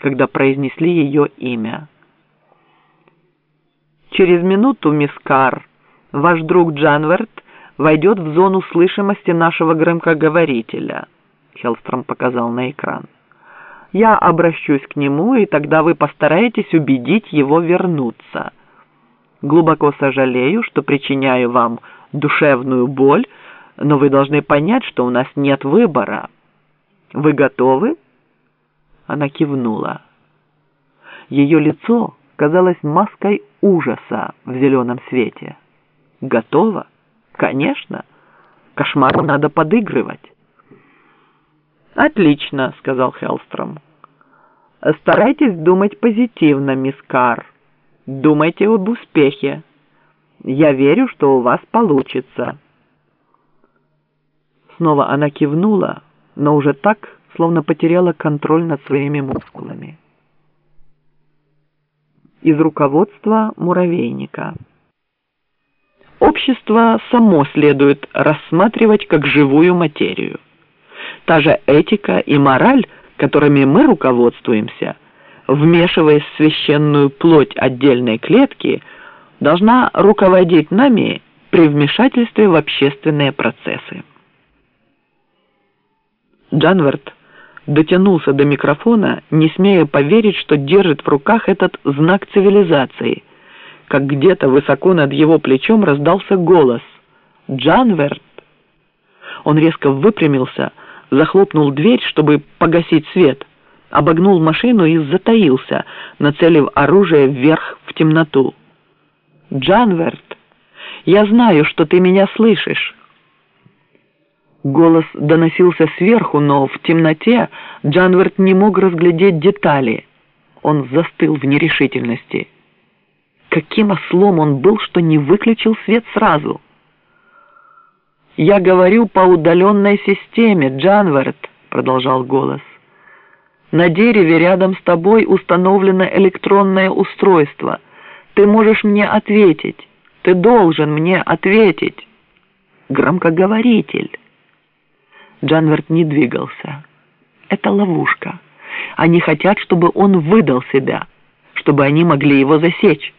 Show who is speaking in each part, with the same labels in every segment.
Speaker 1: когда произнесли ее имя. Через минуту, мисс Карр, ваш друг Джанверт войдет в зону слышимости нашего громкоговорителя. Хеллстром показал на экран. Я обращусь к нему, и тогда вы постараетесь убедить его вернуться. Глубоко сожалею, что причиняю вам душевную боль, но вы должны понять, что у нас нет выбора. Вы готовы?» Она кивнула. Ее лицо казалось маской ужаса в зеленом свете. «Готово? Конечно. Кошмару надо подыгрывать». «Отлично», — сказал Хеллстром. «Старайтесь думать позитивно, мисс Карр. Думайте об успехе. Я верю, что у вас получится». Снова она кивнула, но уже так, словно потеряла контроль над своими мускулами. Из руководства муравейника. Общество само следует рассматривать как живую материю. Та же этика и мораль, которыми мы руководствуемся, вмешиваясь в священную плоть отдельной клетки, должна руководить нами при вмешательстве в общественные процессы. Джанверт дотянулся до микрофона, не смея поверить, что держит в руках этот знак цивилизации, как где-то высоко над его плечом раздался голос «Джанверт!». Он резко выпрямился, захлопнул дверь, чтобы погасить свет, обогнул машину и затаился, нацелив оружие вверх в темноту. «Джанверт, я знаю, что ты меня слышишь». Голос доносился сверху, но в темноте Джанверт не мог разглядеть детали. Он застыл в нерешительности. Каким ослом он был, что не выключил свет сразу? «Я говорю по удаленной системе, Джанверт», — продолжал голос. «На дереве рядом с тобой установлено электронное устройство. Ты можешь мне ответить. Ты должен мне ответить. Громкоговоритель». Джанверт не двигался. Это ловушка. Они хотят, чтобы он выдал себя, чтобы они могли его засечь.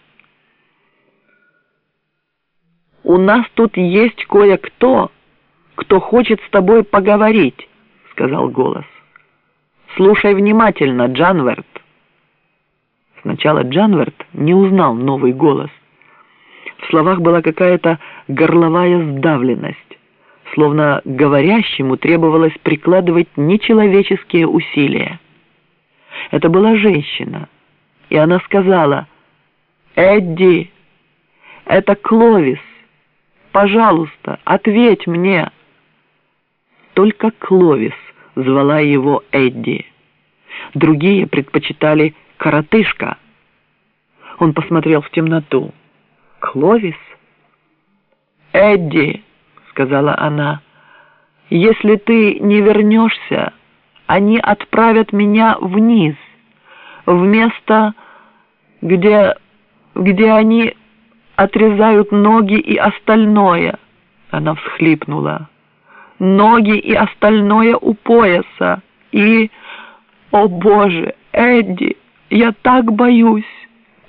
Speaker 1: «У нас тут есть кое-кто, кто хочет с тобой поговорить», — сказал голос. «Слушай внимательно, Джанверт». Сначала Джанверт не узнал новый голос. В словах была какая-то горловая сдавленность словно говорящему требовалось прикладывать нечеловеческие усилия. Это была женщина, и она сказала, «Эдди, это Кловис, пожалуйста, ответь мне». Только Кловис звала его Эдди. Другие предпочитали коротышка. Он посмотрел в темноту. «Кловис?» «Эдди!» Сказала она. «Если ты не вернешься, они отправят меня вниз, в место, где, где они отрезают ноги и остальное». Она всхлипнула. «Ноги и остальное у пояса. И, о боже, Эдди, я так боюсь.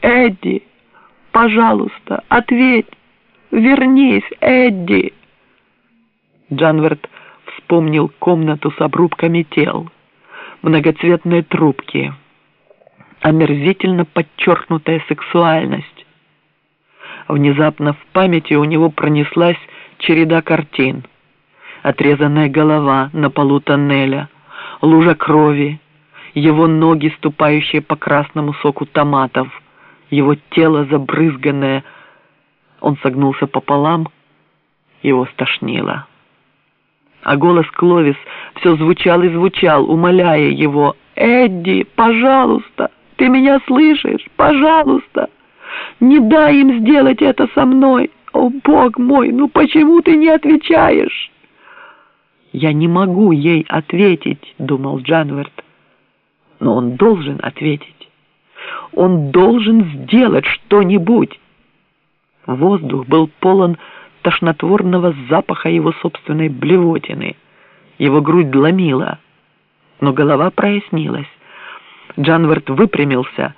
Speaker 1: Эдди, пожалуйста, ответь. Вернись, Эдди». Джанверт вспомнил комнату с обрубками тел, многоцветные трубки, омерзительно подчеркнутая сексуальность. Внезапно в памяти у него пронеслась череда картин. Отрезанная голова на полу тоннеля, лужа крови, его ноги, ступающие по красному соку томатов, его тело забрызганное. Он согнулся пополам, его стошнило а голос Кловис все звучал и звучал, умоляя его. «Эдди, пожалуйста, ты меня слышишь? Пожалуйста, не дай им сделать это со мной! О, Бог мой, ну почему ты не отвечаешь?» «Я не могу ей ответить», — думал Джанверт. «Но он должен ответить. Он должен сделать что-нибудь». Воздух был полон тошнотворного запаха его собственной блевотины. Его грудь ломила, но голова прояснилась. Джанверт выпрямился